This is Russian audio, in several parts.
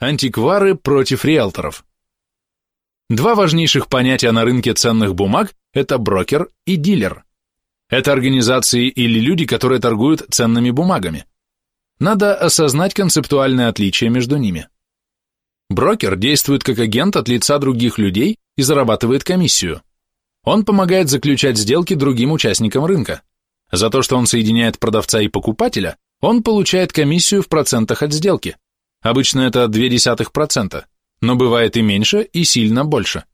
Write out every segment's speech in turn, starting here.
Антиквары против риэлторов. Два важнейших понятия на рынке ценных бумаг – это брокер и дилер. Это организации или люди, которые торгуют ценными бумагами. Надо осознать концептуальное отличие между ними. Брокер действует как агент от лица других людей и зарабатывает комиссию. Он помогает заключать сделки другим участникам рынка. За то, что он соединяет продавца и покупателя, он получает комиссию в процентах от сделки. Обычно это 0,2%, но бывает и меньше, и сильно больше.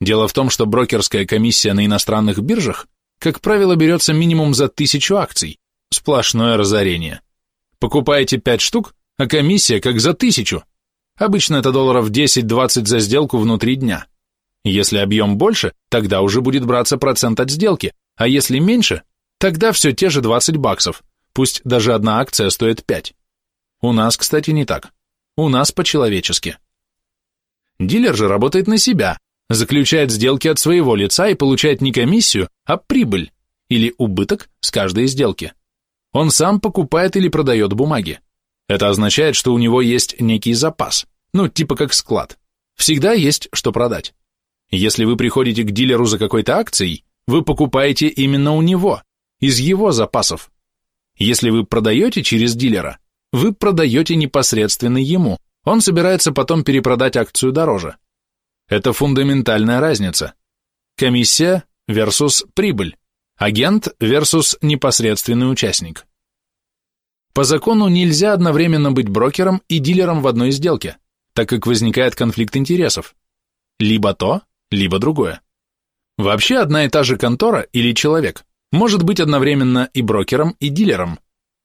Дело в том, что брокерская комиссия на иностранных биржах, как правило, берется минимум за тысячу акций. Сплошное разорение. Покупаете 5 штук, а комиссия как за тысячу. Обычно это долларов 10-20 за сделку внутри дня. Если объем больше, тогда уже будет браться процент от сделки, а если меньше, тогда все те же 20 баксов, пусть даже одна акция стоит 5. У нас, кстати, не так. У нас по-человечески. Дилер же работает на себя, заключает сделки от своего лица и получает не комиссию, а прибыль или убыток с каждой сделки. Он сам покупает или продает бумаги. Это означает, что у него есть некий запас, ну, типа как склад. Всегда есть что продать. Если вы приходите к дилеру за какой-то акцией, вы покупаете именно у него, из его запасов. Если вы продаете через дилера, вы продаете непосредственно ему, он собирается потом перепродать акцию дороже. Это фундаментальная разница. Комиссия versus прибыль, агент versus непосредственный участник. По закону нельзя одновременно быть брокером и дилером в одной сделке, так как возникает конфликт интересов. Либо то, либо другое. Вообще одна и та же контора или человек может быть одновременно и брокером, и дилером,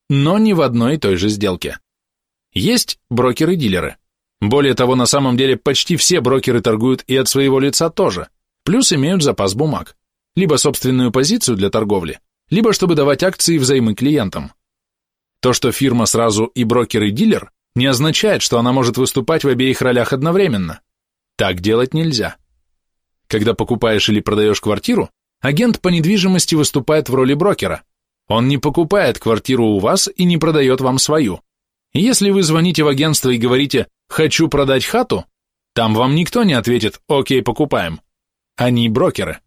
но не в одной и той же сделке. Есть брокеры-дилеры. Более того, на самом деле почти все брокеры торгуют и от своего лица тоже, плюс имеют запас бумаг, либо собственную позицию для торговли, либо чтобы давать акции взаймы клиентам. То, что фирма сразу и брокер, и дилер, не означает, что она может выступать в обеих ролях одновременно. Так делать нельзя. Когда покупаешь или продаешь квартиру, агент по недвижимости выступает в роли брокера, он не покупает квартиру у вас и не продает вам свою. Если вы звоните в агентство и говорите «хочу продать хату», там вам никто не ответит «окей, покупаем». Они брокеры.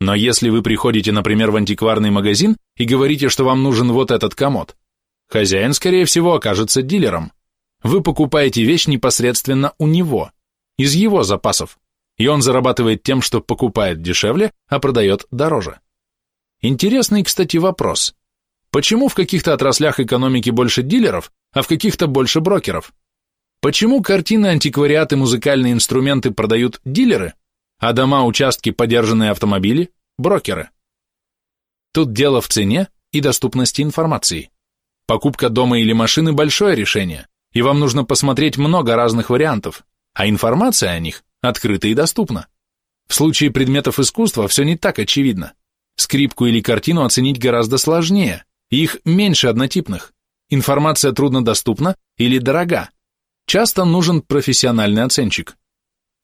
Но если вы приходите, например, в антикварный магазин и говорите, что вам нужен вот этот комод, хозяин, скорее всего, окажется дилером. Вы покупаете вещь непосредственно у него, из его запасов, и он зарабатывает тем, что покупает дешевле, а продает дороже. Интересный, кстати, вопрос. Почему в каких-то отраслях экономики больше дилеров, а в каких-то больше брокеров? Почему картины, антиквариаты, музыкальные инструменты продают дилеры, а дома, участки, подержанные автомобили – брокеры? Тут дело в цене и доступности информации. Покупка дома или машины – большое решение, и вам нужно посмотреть много разных вариантов, а информация о них открыта и доступна. В случае предметов искусства все не так очевидно. Скрипку или картину оценить гораздо сложнее, их меньше однотипных. Информация труднодоступна или дорога. Часто нужен профессиональный оценщик.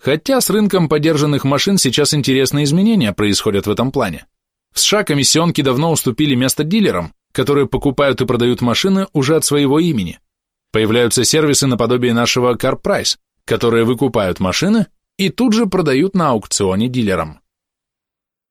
Хотя с рынком подержанных машин сейчас интересные изменения происходят в этом плане. В США комиссионки давно уступили место дилерам, которые покупают и продают машины уже от своего имени. Появляются сервисы наподобие нашего CarPrice, которые выкупают машины и тут же продают на аукционе дилерам.